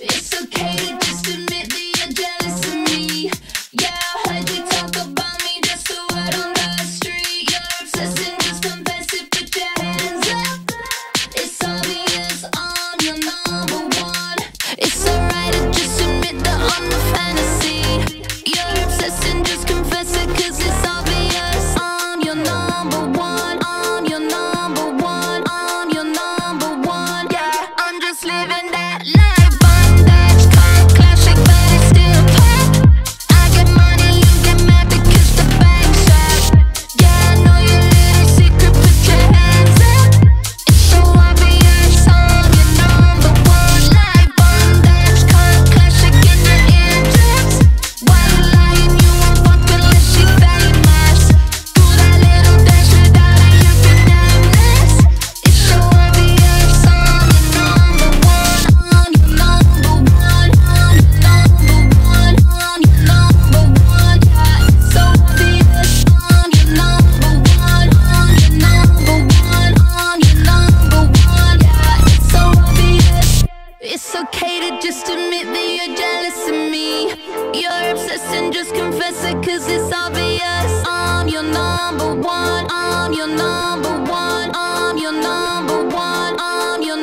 It's okay And just confess it cause it's obvious. I'm your number one, I'm your number one, I'm your number one, I'm your